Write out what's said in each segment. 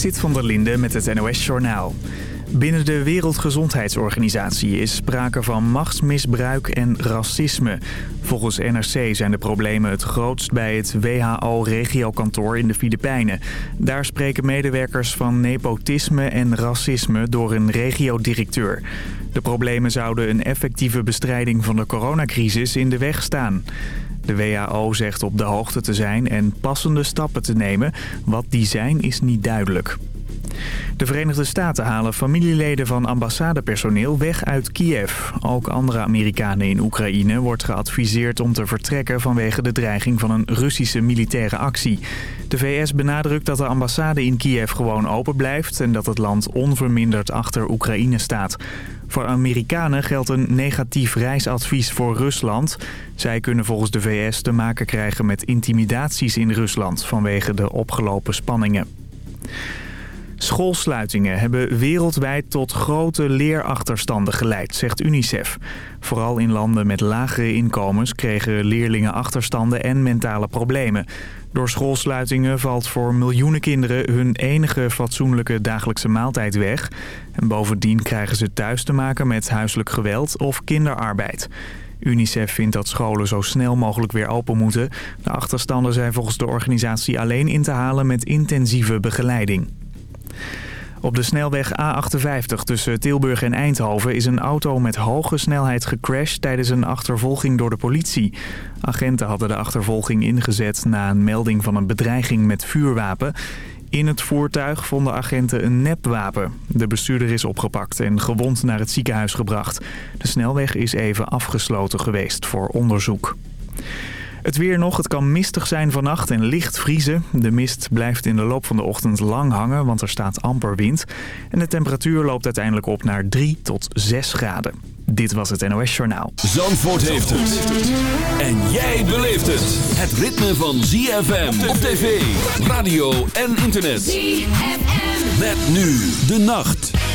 Sit van der Linde met het NOS-journaal. Binnen de Wereldgezondheidsorganisatie is sprake van machtsmisbruik en racisme. Volgens NRC zijn de problemen het grootst bij het WHO-regiokantoor in de Filipijnen. Daar spreken medewerkers van nepotisme en racisme door een regiodirecteur. De problemen zouden een effectieve bestrijding van de coronacrisis in de weg staan. De WHO zegt op de hoogte te zijn en passende stappen te nemen. Wat die zijn is niet duidelijk. De Verenigde Staten halen familieleden van ambassadepersoneel weg uit Kiev. Ook andere Amerikanen in Oekraïne wordt geadviseerd om te vertrekken vanwege de dreiging van een Russische militaire actie. De VS benadrukt dat de ambassade in Kiev gewoon open blijft en dat het land onverminderd achter Oekraïne staat. Voor Amerikanen geldt een negatief reisadvies voor Rusland. Zij kunnen volgens de VS te maken krijgen met intimidaties in Rusland vanwege de opgelopen spanningen. Schoolsluitingen hebben wereldwijd tot grote leerachterstanden geleid, zegt UNICEF. Vooral in landen met lagere inkomens kregen leerlingen achterstanden en mentale problemen. Door schoolsluitingen valt voor miljoenen kinderen hun enige fatsoenlijke dagelijkse maaltijd weg. En bovendien krijgen ze thuis te maken met huiselijk geweld of kinderarbeid. UNICEF vindt dat scholen zo snel mogelijk weer open moeten. De achterstanden zijn volgens de organisatie alleen in te halen met intensieve begeleiding. Op de snelweg A58 tussen Tilburg en Eindhoven is een auto met hoge snelheid gecrashed tijdens een achtervolging door de politie. Agenten hadden de achtervolging ingezet na een melding van een bedreiging met vuurwapen. In het voertuig vonden agenten een nepwapen. De bestuurder is opgepakt en gewond naar het ziekenhuis gebracht. De snelweg is even afgesloten geweest voor onderzoek. Het weer nog, het kan mistig zijn vannacht en licht vriezen. De mist blijft in de loop van de ochtend lang hangen, want er staat amper wind. En de temperatuur loopt uiteindelijk op naar 3 tot 6 graden. Dit was het NOS Journaal. Zandvoort heeft het. En jij beleeft het. Het ritme van ZFM op tv, radio en internet. ZFM. Met nu de nacht.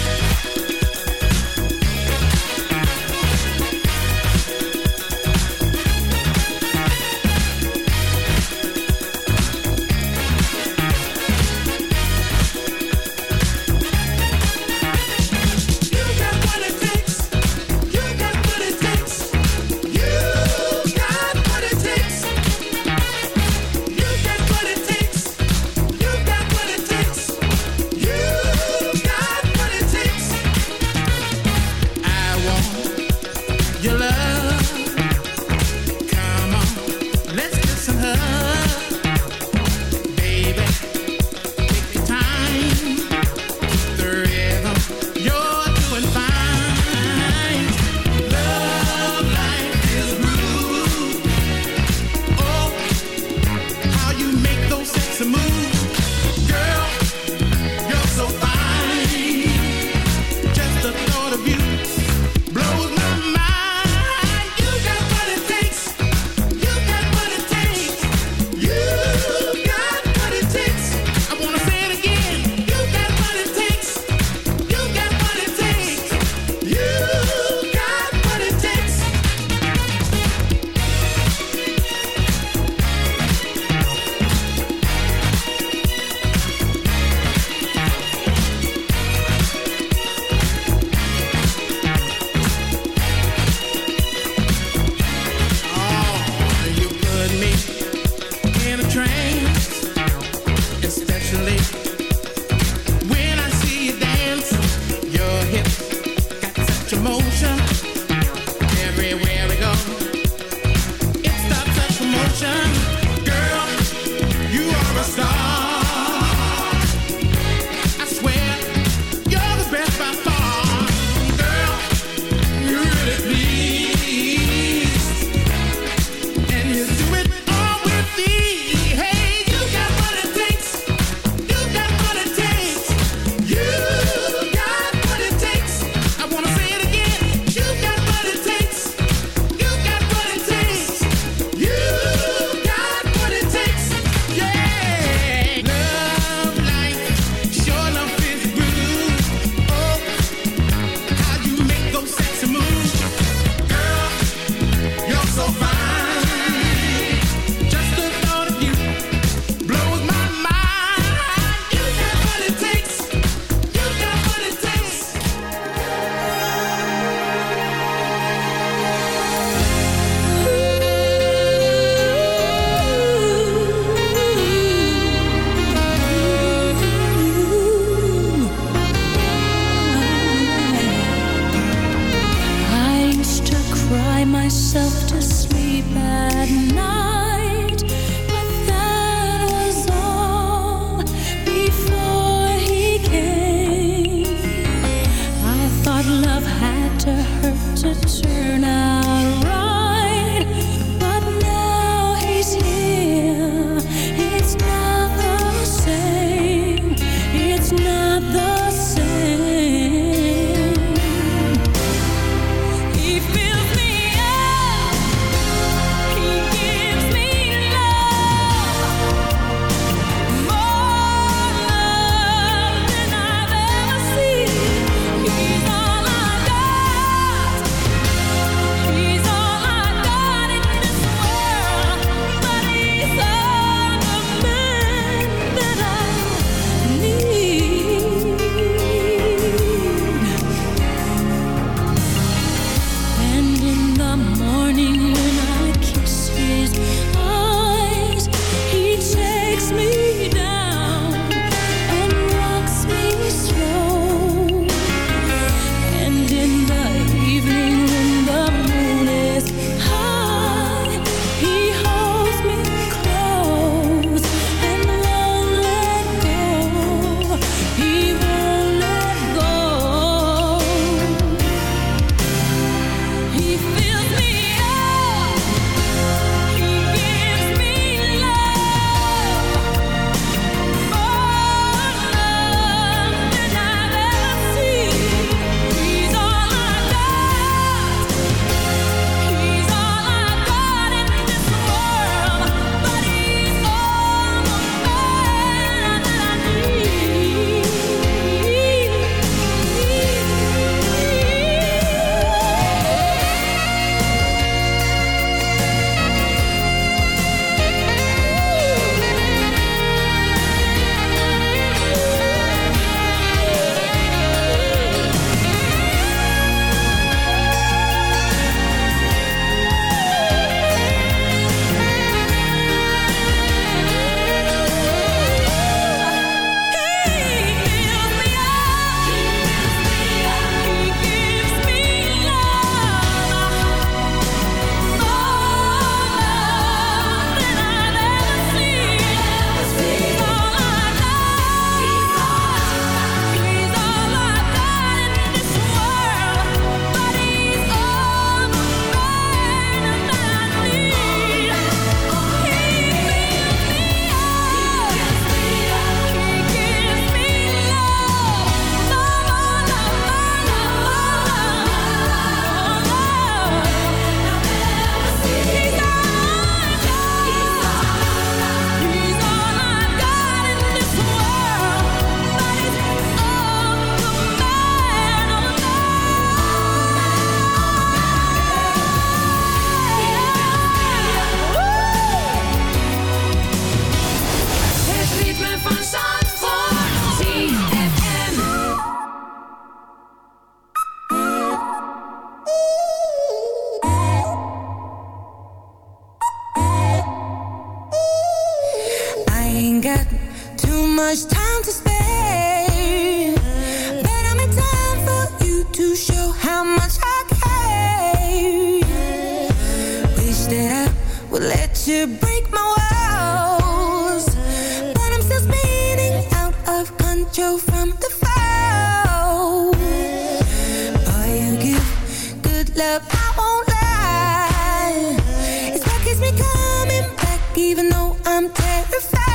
even though I'm terrified.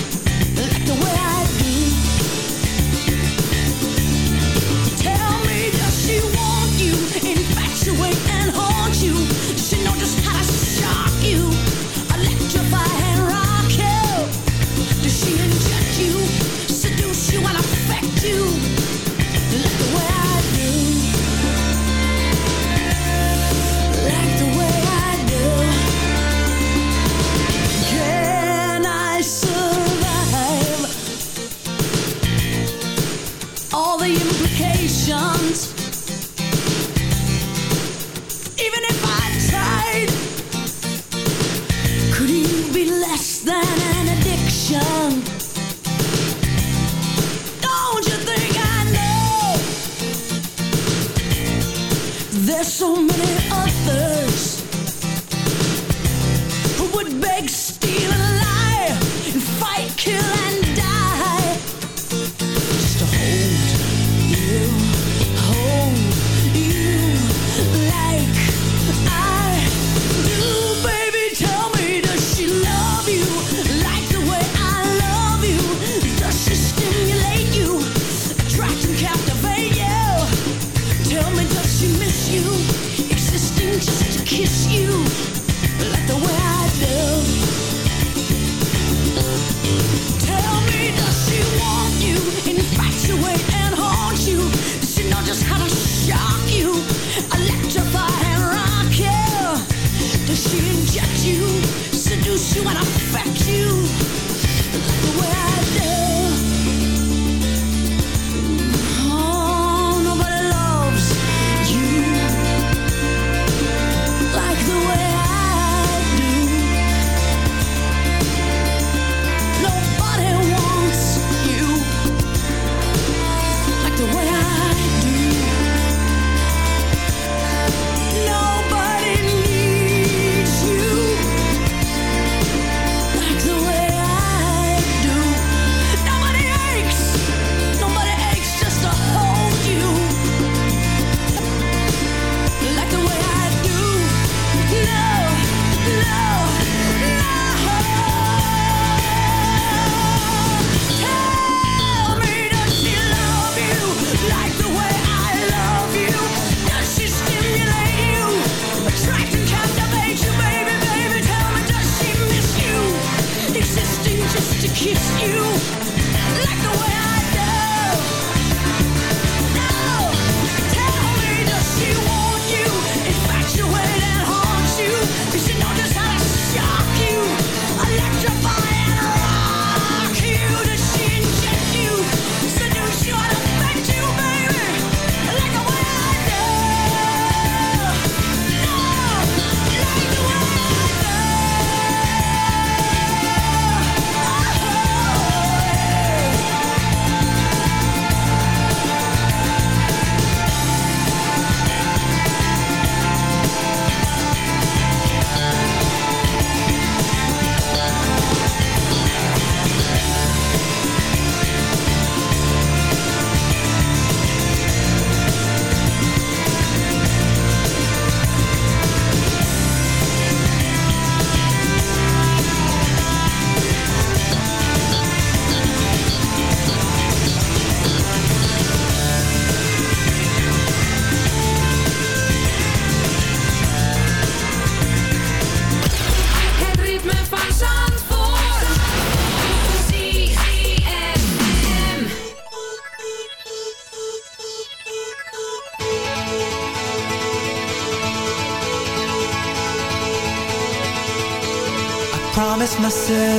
Myself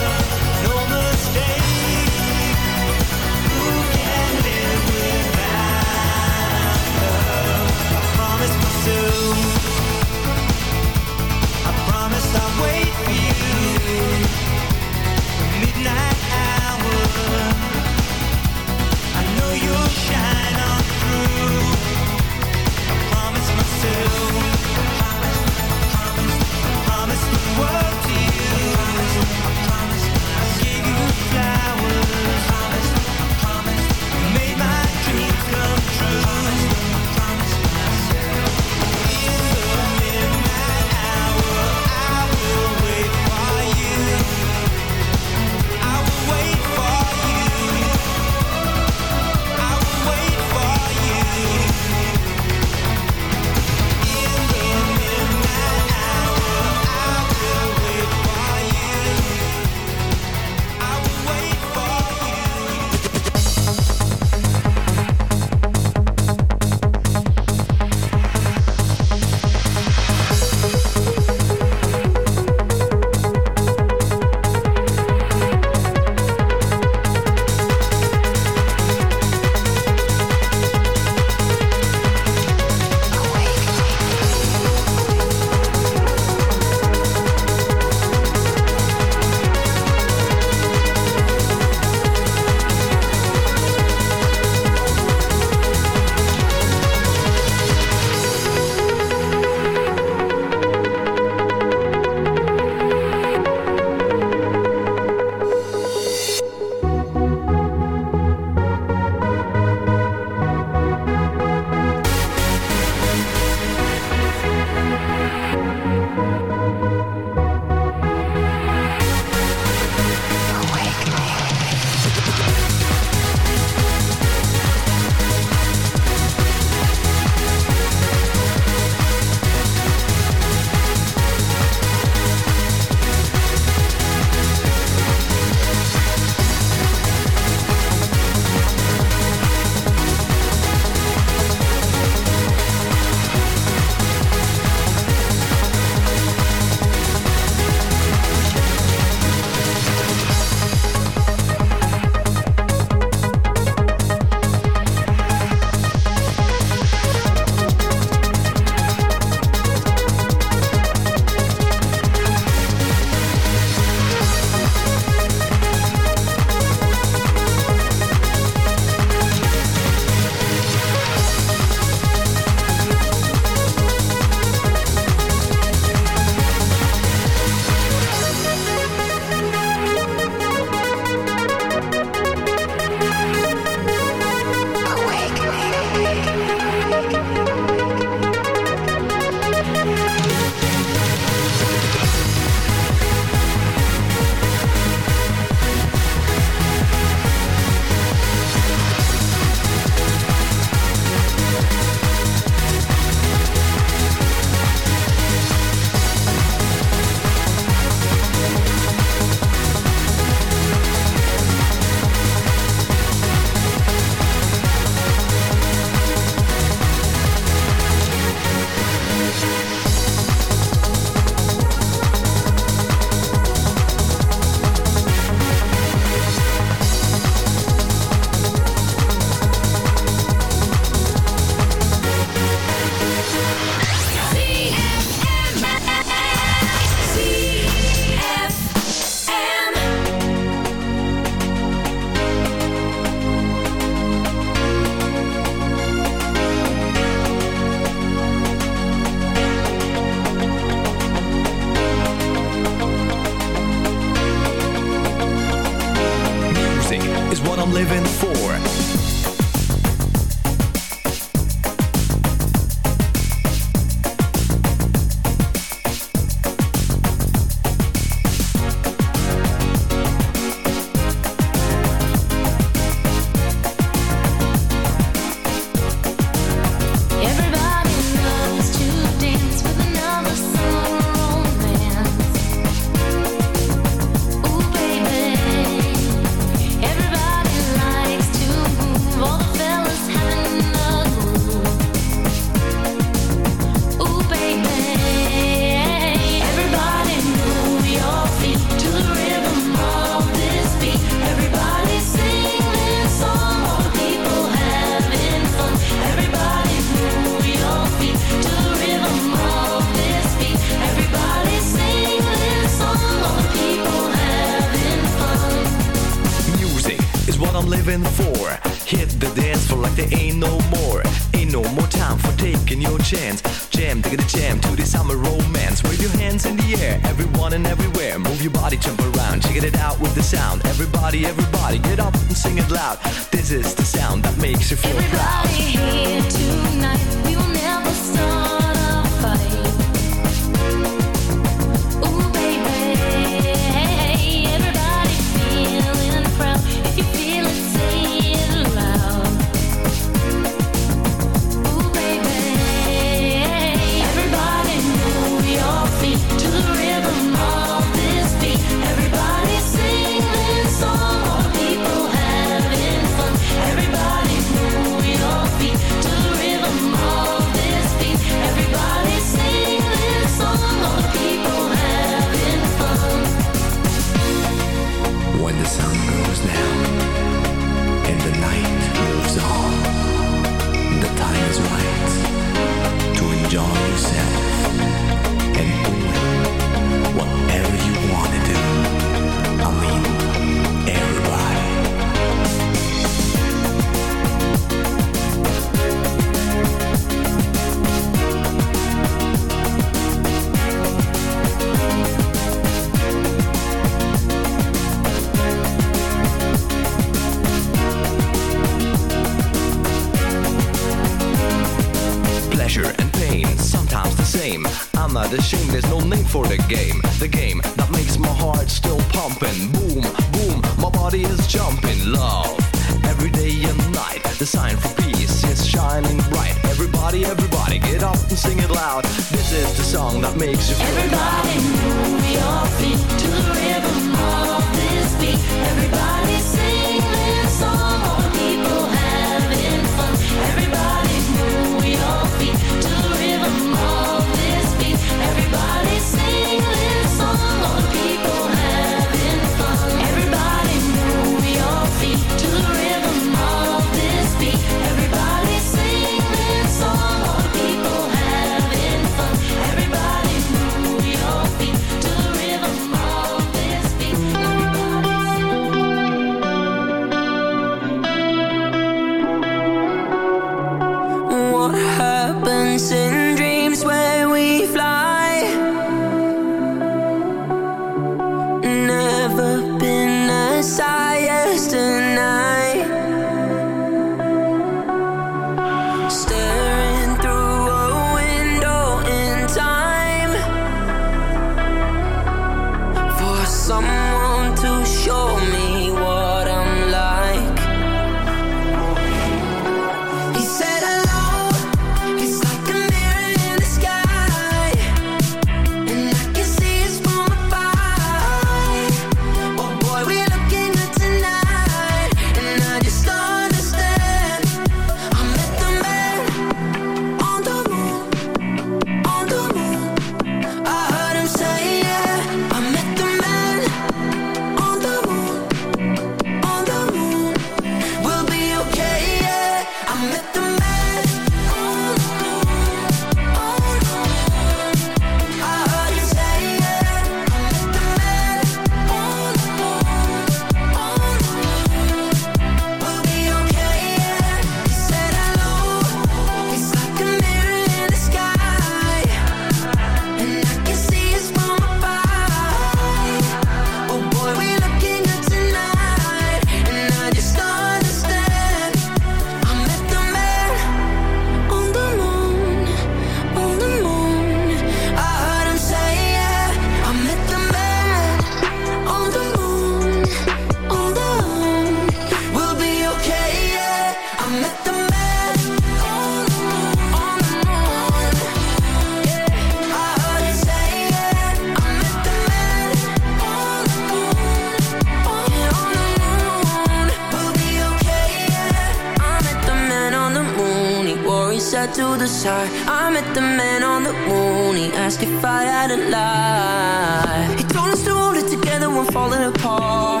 to the side. I met the man on the moon. He asked if I had a lie. He told us to hold it together when falling apart.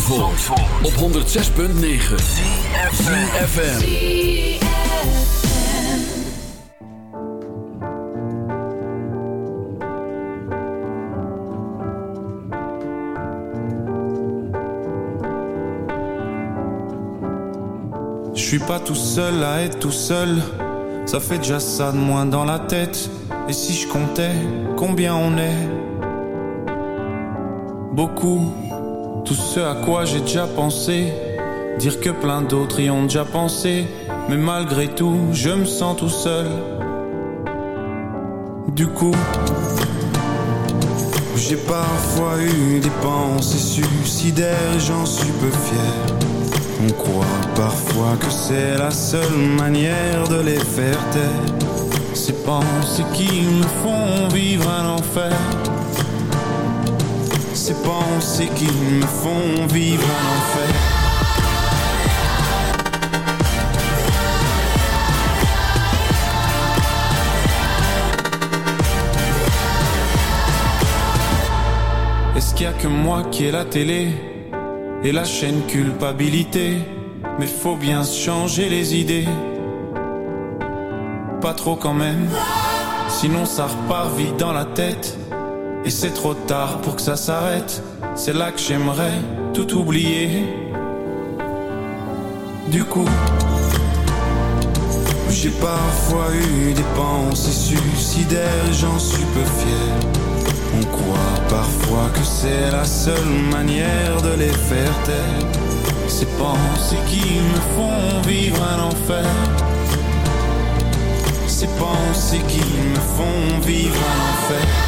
Van Zandvoort, op 106.9 ZFM Je suis pas tout seul à être tout seul. Ça fait déjà ça de moins dans la tête. Et si je comptais combien on est Beaucoup. Tout ce à quoi j'ai déjà pensé. Dire que plein d'autres y ont déjà pensé. Mais malgré tout, je me sens tout seul. Du coup, j'ai parfois eu des pensées suicidaires j'en suis peu fier. On croit parfois que c'est la seule manière de les faire taire. Ces pensées qui me font vivre un enfer. Ces pensées qui me font vivre un enfer. Est-ce qu'il y a que moi qui ai la télé et la chaîne culpabilité? Mais faut bien changer les idées. Pas trop quand même, sinon ça repart vite dans la tête. Et c'est trop tard pour que ça s'arrête. C'est là que j'aimerais tout oublier. Du coup, j'ai parfois eu des pensées suicidaires, j'en suis peu fier. On croit parfois que c'est la seule manière de les faire taire. Ces pensées qui me font vivre un enfer. Ces pensées qui me font vivre un enfer.